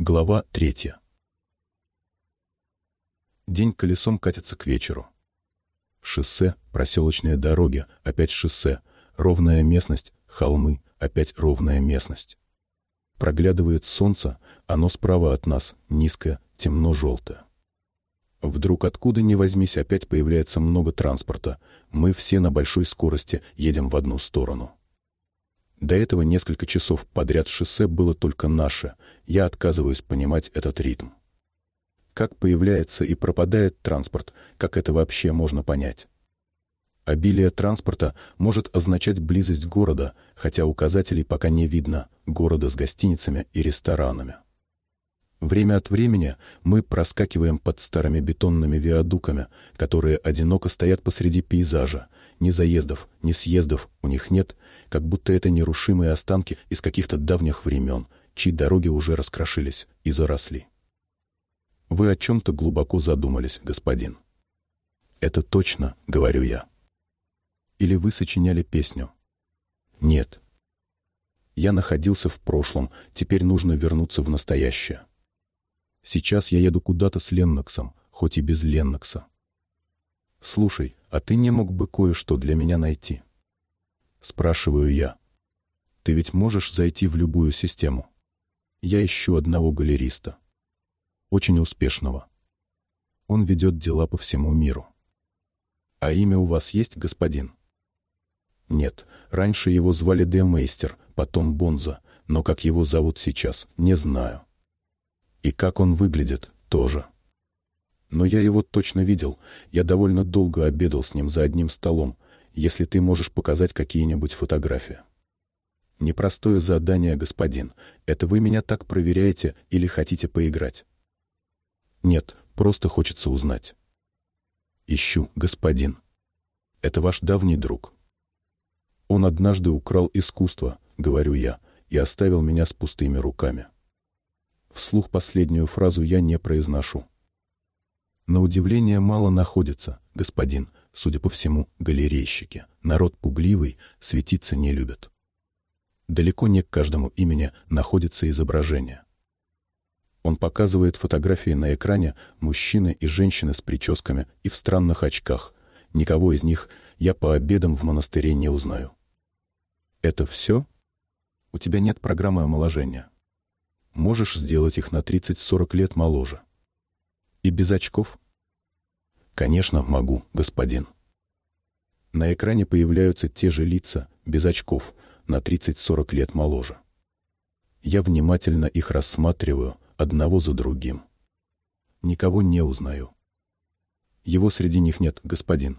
Глава третья. День колесом катится к вечеру. Шоссе, проселочные дороги, опять шоссе, ровная местность, холмы, опять ровная местность. Проглядывает солнце, оно справа от нас, низкое, темно-желтое. Вдруг откуда ни возьмись опять появляется много транспорта. Мы все на большой скорости едем в одну сторону. До этого несколько часов подряд шоссе было только наше. Я отказываюсь понимать этот ритм. Как появляется и пропадает транспорт, как это вообще можно понять? Обилие транспорта может означать близость города, хотя указателей пока не видно, города с гостиницами и ресторанами. Время от времени мы проскакиваем под старыми бетонными виадуками, которые одиноко стоят посреди пейзажа. Ни заездов, ни съездов у них нет, как будто это нерушимые останки из каких-то давних времен, чьи дороги уже раскрошились и заросли. Вы о чем-то глубоко задумались, господин. Это точно, говорю я. Или вы сочиняли песню? Нет. Я находился в прошлом, теперь нужно вернуться в настоящее. Сейчас я еду куда-то с Ленноксом, хоть и без Леннокса. Слушай, а ты не мог бы кое-что для меня найти? Спрашиваю я. Ты ведь можешь зайти в любую систему. Я ищу одного галериста. Очень успешного. Он ведет дела по всему миру. А имя у вас есть, господин? Нет, раньше его звали Демейстер, потом Бонза, но как его зовут сейчас, не знаю. И как он выглядит, тоже. Но я его точно видел, я довольно долго обедал с ним за одним столом, если ты можешь показать какие-нибудь фотографии. Непростое задание, господин. Это вы меня так проверяете или хотите поиграть? Нет, просто хочется узнать. Ищу, господин. Это ваш давний друг. Он однажды украл искусство, говорю я, и оставил меня с пустыми руками. Вслух последнюю фразу я не произношу. На удивление мало находится, господин, судя по всему, галерейщики. Народ пугливый, светиться не любят. Далеко не к каждому имени находится изображение. Он показывает фотографии на экране мужчины и женщины с прическами и в странных очках. Никого из них я по обедам в монастыре не узнаю. Это все? У тебя нет программы омоложения. Можешь сделать их на 30-40 лет моложе. И без очков? Конечно, могу, господин. На экране появляются те же лица, без очков, на 30-40 лет моложе. Я внимательно их рассматриваю, одного за другим. Никого не узнаю. Его среди них нет, господин.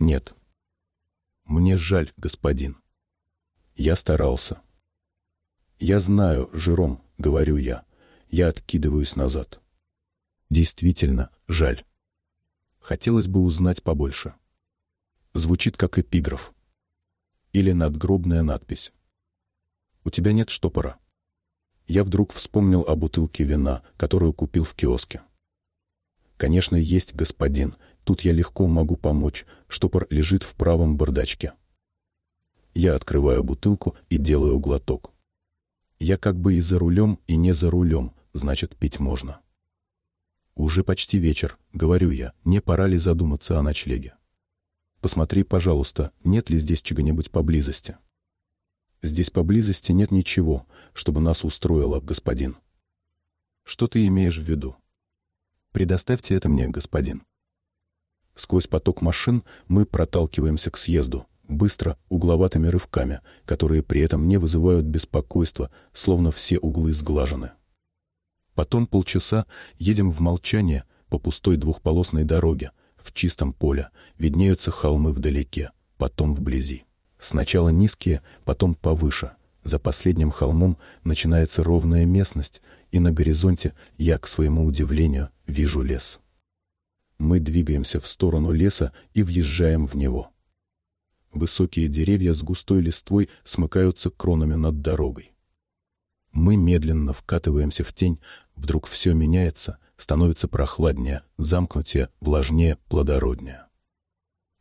Нет. Мне жаль, господин. Я старался. Я знаю, Жером, говорю я. Я откидываюсь назад. Действительно, жаль. Хотелось бы узнать побольше. Звучит как эпиграф. Или надгробная надпись. У тебя нет штопора? Я вдруг вспомнил о бутылке вина, которую купил в киоске. Конечно, есть господин. Тут я легко могу помочь. Штопор лежит в правом бардачке. Я открываю бутылку и делаю глоток. Я как бы и за рулем, и не за рулем, значит, пить можно. Уже почти вечер, говорю я, не пора ли задуматься о ночлеге? Посмотри, пожалуйста, нет ли здесь чего-нибудь поблизости. Здесь поблизости нет ничего, чтобы нас устроило, господин. Что ты имеешь в виду? Предоставьте это мне, господин. Сквозь поток машин мы проталкиваемся к съезду, быстро, угловатыми рывками, которые при этом не вызывают беспокойства, словно все углы сглажены. Потом полчаса едем в молчание по пустой двухполосной дороге, в чистом поле, виднеются холмы вдалеке, потом вблизи. Сначала низкие, потом повыше. За последним холмом начинается ровная местность, и на горизонте я, к своему удивлению, вижу лес. Мы двигаемся в сторону леса и въезжаем в него. Высокие деревья с густой листвой смыкаются кронами над дорогой. Мы медленно вкатываемся в тень, вдруг все меняется, становится прохладнее, замкнутее, влажнее, плодороднее.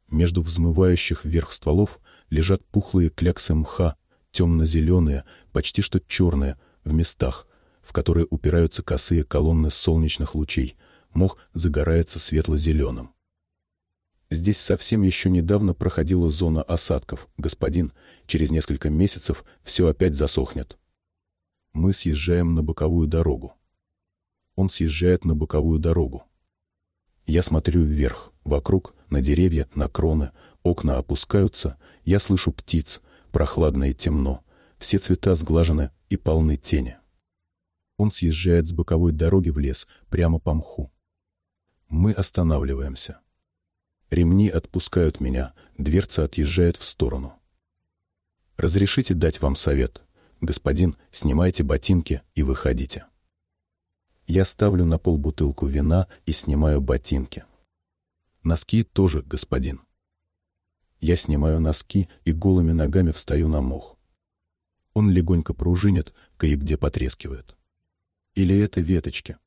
Между взмывающих вверх стволов лежат пухлые кляксы мха, темно-зеленые, почти что черные, в местах, в которые упираются косые колонны солнечных лучей, мох загорается светло-зеленым. Здесь совсем еще недавно проходила зона осадков. Господин, через несколько месяцев все опять засохнет. Мы съезжаем на боковую дорогу. Он съезжает на боковую дорогу. Я смотрю вверх, вокруг, на деревья, на кроны, окна опускаются, я слышу птиц, прохладно и темно, все цвета сглажены и полны тени. Он съезжает с боковой дороги в лес, прямо по мху. Мы останавливаемся. Ремни отпускают меня, дверца отъезжает в сторону. «Разрешите дать вам совет? Господин, снимайте ботинки и выходите». Я ставлю на пол бутылку вина и снимаю ботинки. Носки тоже, господин. Я снимаю носки и голыми ногами встаю на мох. Он легонько пружинит, кое-где потрескивает. Или это веточки.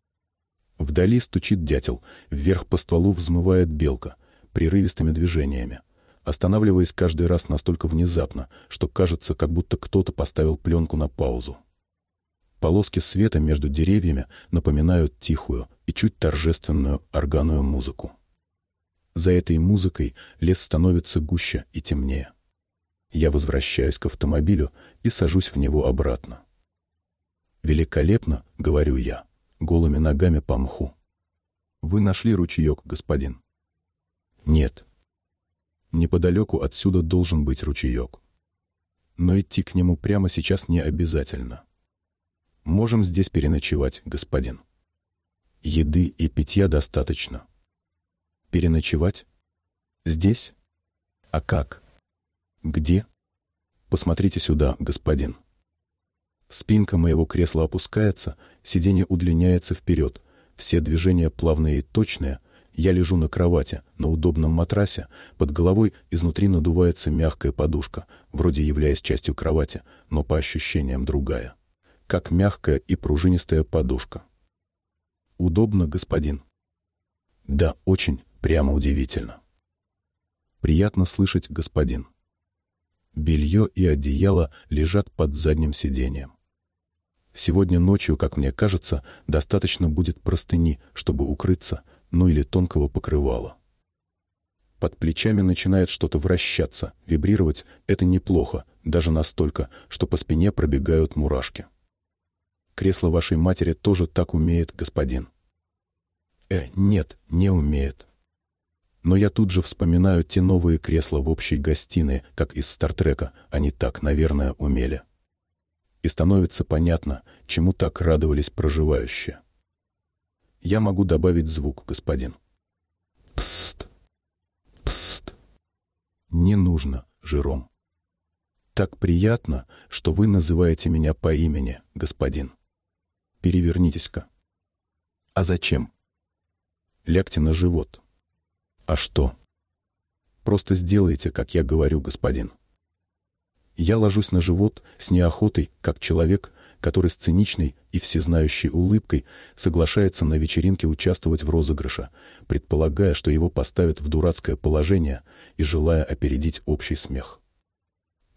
Вдали стучит дятел, вверх по стволу взмывает белка — прерывистыми движениями, останавливаясь каждый раз настолько внезапно, что кажется, как будто кто-то поставил пленку на паузу. Полоски света между деревьями напоминают тихую и чуть торжественную органную музыку. За этой музыкой лес становится гуще и темнее. Я возвращаюсь к автомобилю и сажусь в него обратно. «Великолепно», — говорю я, голыми ногами по мху. «Вы нашли ручеек, господин». Нет. Неподалеку отсюда должен быть ручеек. Но идти к нему прямо сейчас не обязательно. Можем здесь переночевать, господин. Еды и питья достаточно. Переночевать? Здесь? А как? Где? Посмотрите сюда, господин. Спинка моего кресла опускается, сиденье удлиняется вперед, все движения плавные и точные, я лежу на кровати, на удобном матрасе, под головой изнутри надувается мягкая подушка, вроде являясь частью кровати, но по ощущениям другая. Как мягкая и пружинистая подушка. Удобно, господин? Да, очень, прямо удивительно. Приятно слышать, господин. Белье и одеяло лежат под задним сиденьем. Сегодня ночью, как мне кажется, достаточно будет простыни, чтобы укрыться, ну или тонкого покрывала. Под плечами начинает что-то вращаться, вибрировать — это неплохо, даже настолько, что по спине пробегают мурашки. Кресло вашей матери тоже так умеет, господин. Э, нет, не умеет. Но я тут же вспоминаю те новые кресла в общей гостиной, как из Стартрека, они так, наверное, умели. И становится понятно, чему так радовались проживающие. Я могу добавить звук, господин. Пст. Пст. Не нужно, Жером. Так приятно, что вы называете меня по имени, господин. Перевернитесь-ка. А зачем? Лягте на живот. А что? Просто сделайте, как я говорю, господин. Я ложусь на живот с неохотой, как человек, который с циничной и всезнающей улыбкой соглашается на вечеринке участвовать в розыгрыше, предполагая, что его поставят в дурацкое положение и желая опередить общий смех.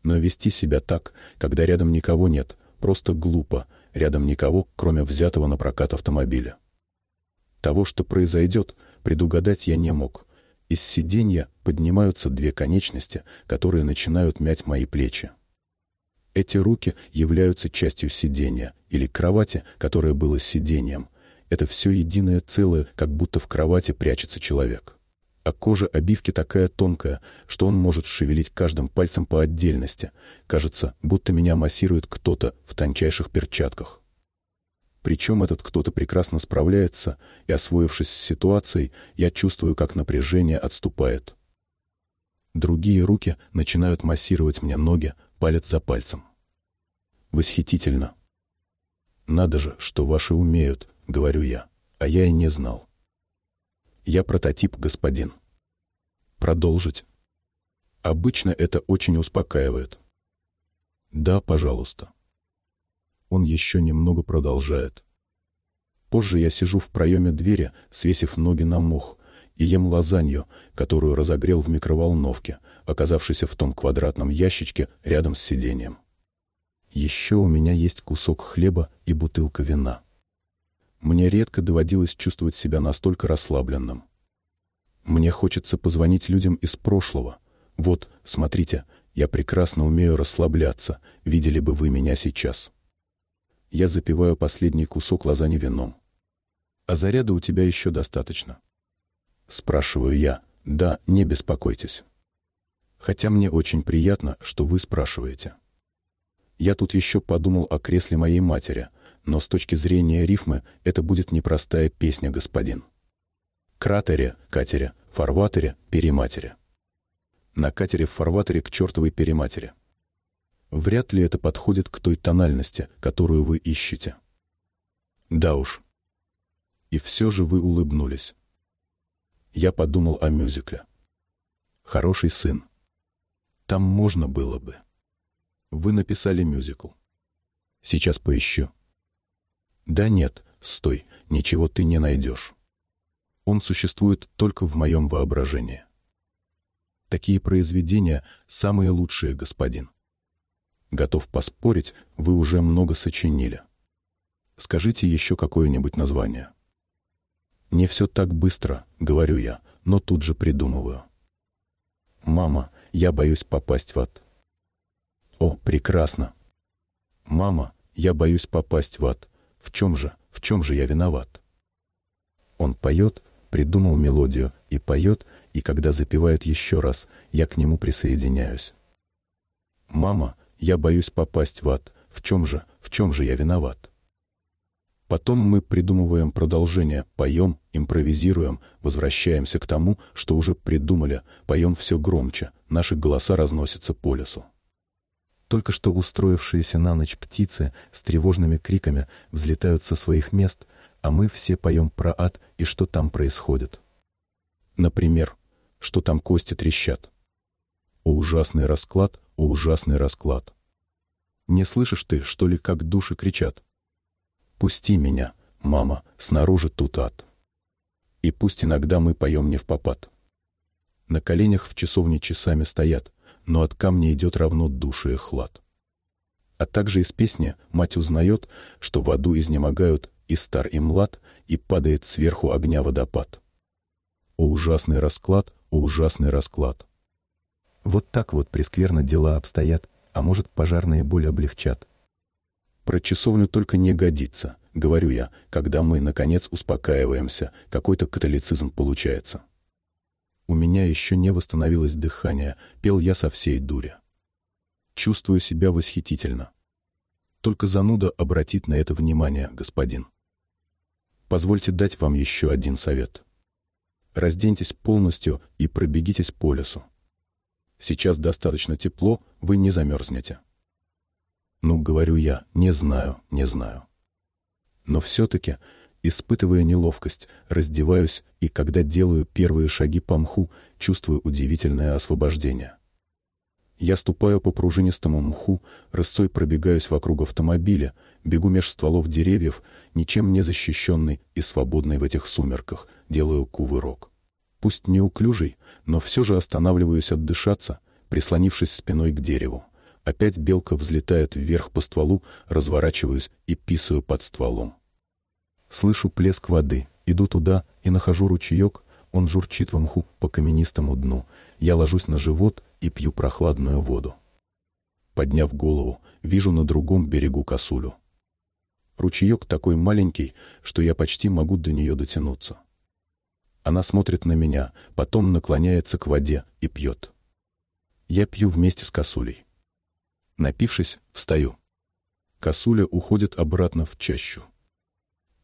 Но вести себя так, когда рядом никого нет, просто глупо, рядом никого, кроме взятого на прокат автомобиля. Того, что произойдет, предугадать я не мог. Из сиденья поднимаются две конечности, которые начинают мять мои плечи. Эти руки являются частью сидения или кровати, которая была сидением. Это все единое целое, как будто в кровати прячется человек. А кожа обивки такая тонкая, что он может шевелить каждым пальцем по отдельности. Кажется, будто меня массирует кто-то в тончайших перчатках. Причем этот кто-то прекрасно справляется, и, освоившись с ситуацией, я чувствую, как напряжение отступает. Другие руки начинают массировать мне ноги, палец за пальцем. Восхитительно. Надо же, что ваши умеют, говорю я, а я и не знал. Я прототип, господин. Продолжить. Обычно это очень успокаивает. Да, пожалуйста. Он еще немного продолжает. Позже я сижу в проеме двери, свесив ноги на мох, и ем лазанью, которую разогрел в микроволновке, оказавшейся в том квадратном ящичке рядом с сиденьем. Еще у меня есть кусок хлеба и бутылка вина. Мне редко доводилось чувствовать себя настолько расслабленным. Мне хочется позвонить людям из прошлого. Вот, смотрите, я прекрасно умею расслабляться, видели бы вы меня сейчас. Я запиваю последний кусок лазани вином. А заряда у тебя еще достаточно. Спрашиваю я. Да, не беспокойтесь. Хотя мне очень приятно, что вы спрашиваете. Я тут еще подумал о кресле моей матери — но с точки зрения рифмы это будет непростая песня, господин. Кратере, катере, фарватере, перематере. На катере в фарватере к чертовой перематере. Вряд ли это подходит к той тональности, которую вы ищете. Да уж. И все же вы улыбнулись. Я подумал о мюзикле. Хороший сын. Там можно было бы. Вы написали мюзикл. Сейчас поищу. Да нет, стой, ничего ты не найдешь. Он существует только в моем воображении. Такие произведения самые лучшие, господин. Готов поспорить, вы уже много сочинили. Скажите еще какое-нибудь название. Не все так быстро, говорю я, но тут же придумываю. Мама, я боюсь попасть в ад. О, прекрасно. Мама, я боюсь попасть в ад. В чем же, в чем же я виноват? Он поет, придумал мелодию и поет, и когда запевает еще раз, я к нему присоединяюсь. «Мама, я боюсь попасть в ад. В чем же, в чем же я виноват?» Потом мы придумываем продолжение, поем, импровизируем, возвращаемся к тому, что уже придумали, поем все громче, наши голоса разносятся по лесу. Только что устроившиеся на ночь птицы с тревожными криками взлетают со своих мест, а мы все поем про ад и что там происходит. Например, что там кости трещат. О ужасный расклад, о ужасный расклад. Не слышишь ты, что ли, как души кричат? Пусти меня, мама, снаружи тут ад. И пусть иногда мы поем не в попад. На коленях в часовне часами стоят, но от камня идет равно души и хлад. А также из песни мать узнает, что в аду изнемогают и стар, и млад, и падает сверху огня водопад. О ужасный расклад, о ужасный расклад. Вот так вот прескверно дела обстоят, а может, пожарные боль облегчат. Про часовню только не годится, говорю я, когда мы, наконец, успокаиваемся, какой-то католицизм получается. У меня еще не восстановилось дыхание, пел я со всей дури. Чувствую себя восхитительно. Только зануда обратит на это внимание, господин. Позвольте дать вам еще один совет. Разденьтесь полностью и пробегитесь по лесу. Сейчас достаточно тепло, вы не замерзнете. Ну, говорю я, не знаю, не знаю. Но все-таки Испытывая неловкость, раздеваюсь и, когда делаю первые шаги по мху, чувствую удивительное освобождение. Я ступаю по пружинистому мху, рысцой пробегаюсь вокруг автомобиля, бегу меж стволов деревьев, ничем не защищенный и свободный в этих сумерках, делаю кувырок. Пусть неуклюжий, но все же останавливаюсь отдышаться, прислонившись спиной к дереву. Опять белка взлетает вверх по стволу, разворачиваюсь и писаю под стволом. Слышу плеск воды, иду туда и нахожу ручеек, он журчит в мху по каменистому дну. Я ложусь на живот и пью прохладную воду. Подняв голову, вижу на другом берегу косулю. Ручеек такой маленький, что я почти могу до нее дотянуться. Она смотрит на меня, потом наклоняется к воде и пьет. Я пью вместе с косулей. Напившись, встаю. Косуля уходит обратно в чащу.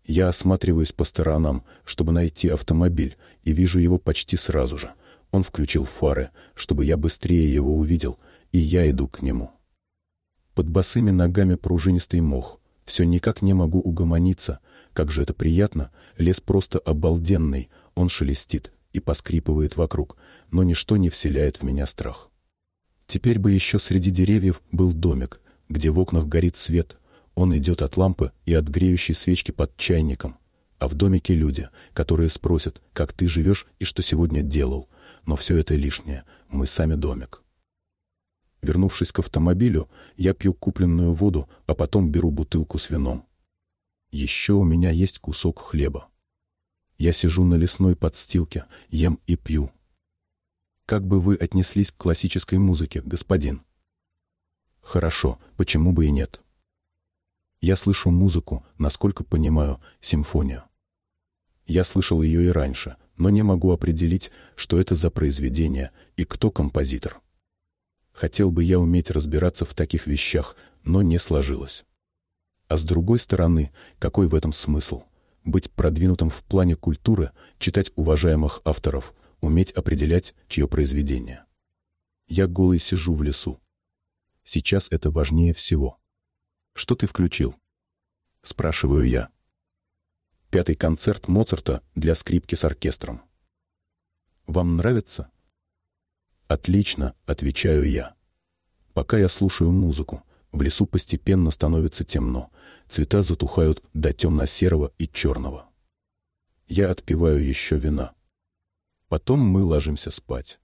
Я осматриваюсь по сторонам, чтобы найти автомобиль, и вижу его почти сразу же. Он включил фары, чтобы я быстрее его увидел, и я иду к нему. Под босыми ногами пружинистый мох. Все никак не могу угомониться. Как же это приятно. Лес просто обалденный. Он шелестит и поскрипывает вокруг, но ничто не вселяет в меня страх. Теперь бы еще среди деревьев был домик, где в окнах горит свет — он идет от лампы и от греющей свечки под чайником. А в домике люди, которые спросят, как ты живешь и что сегодня делал. Но все это лишнее. Мы сами домик. Вернувшись к автомобилю, я пью купленную воду, а потом беру бутылку с вином. Еще у меня есть кусок хлеба. Я сижу на лесной подстилке, ем и пью. Как бы вы отнеслись к классической музыке, господин? Хорошо, почему бы и нет? Я слышу музыку, насколько понимаю, симфонию. Я слышал ее и раньше, но не могу определить, что это за произведение и кто композитор. Хотел бы я уметь разбираться в таких вещах, но не сложилось. А с другой стороны, какой в этом смысл? Быть продвинутым в плане культуры, читать уважаемых авторов, уметь определять, чье произведение. Я голый сижу в лесу. Сейчас это важнее всего. Что ты включил? Спрашиваю я. Пятый концерт Моцарта для скрипки с оркестром. Вам нравится? Отлично, отвечаю я. Пока я слушаю музыку, в лесу постепенно становится темно, цвета затухают до темно-серого и черного. Я отпиваю еще вина. Потом мы ложимся спать.